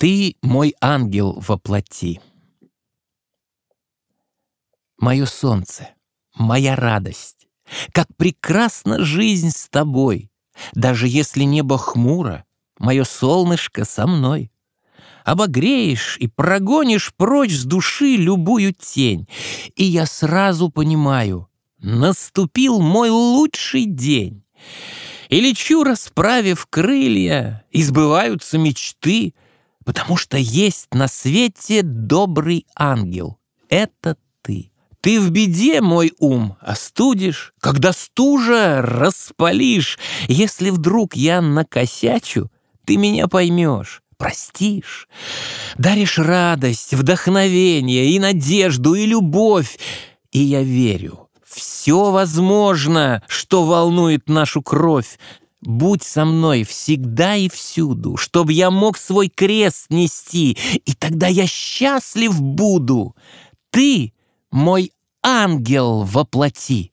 Ты мой ангел во плоти. Мое солнце, моя радость, Как прекрасна жизнь с тобой, Даже если небо хмуро, Мое солнышко со мной. Обогреешь и прогонишь прочь с души любую тень, И я сразу понимаю, наступил мой лучший день. И лечу, расправив крылья, и сбываются мечты, Потому что есть на свете добрый ангел. Это ты. Ты в беде, мой ум, остудишь, Когда стужа распалишь. Если вдруг я накосячу, Ты меня поймешь, простишь. Даришь радость, вдохновение и надежду, и любовь. И я верю, все возможно, что волнует нашу кровь. Будь со мной всегда и всюду, Чтоб я мог свой крест нести, И тогда я счастлив буду. Ты — мой ангел во плоти.